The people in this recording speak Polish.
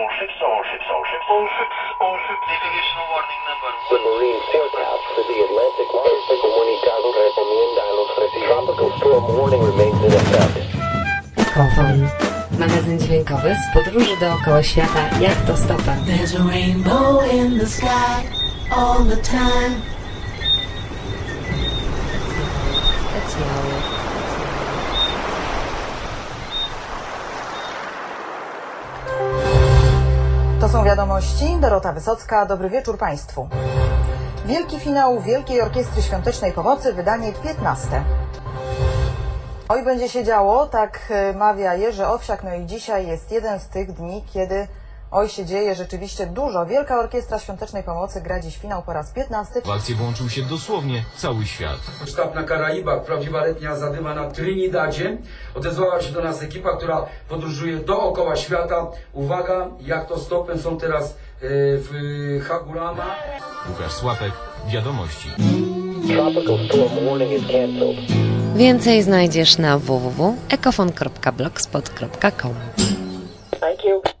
all ships, all ships, all ships, all ships, all ships. Navigational warning number The one. marine forecast for the Atlantic Este comunicado recomienda a los residentes. Tropical storm warning remains in effect. Kofon. Magazyn dźwiękowy z podróży dookoła świata jak to stopa. There's a rainbow in the sky all the time. Specjały. Są wiadomości. Dorota Wysocka. Dobry wieczór Państwu. Wielki finał Wielkiej Orkiestry Świątecznej Pomocy, wydanie 15. Oj, będzie się działo, tak e, mawia Jerzy Owsiak. No i dzisiaj jest jeden z tych dni, kiedy oj się dzieje rzeczywiście dużo. Wielka Orkiestra Świątecznej Pomocy gra dziś finał po raz 15. W akcję włączył się dosłownie cały świat. Sztab na Karaibach, prawdziwa letnia zadyma na Trinidadzie. Odezwała się do nas ekipa, która podróżuje dookoła świata. Uwaga, jak to stopem są teraz e, w Hagurama. Łukasz Słapek, Wiadomości. Więcej znajdziesz na www.ekofon.blogspot.com Thank you.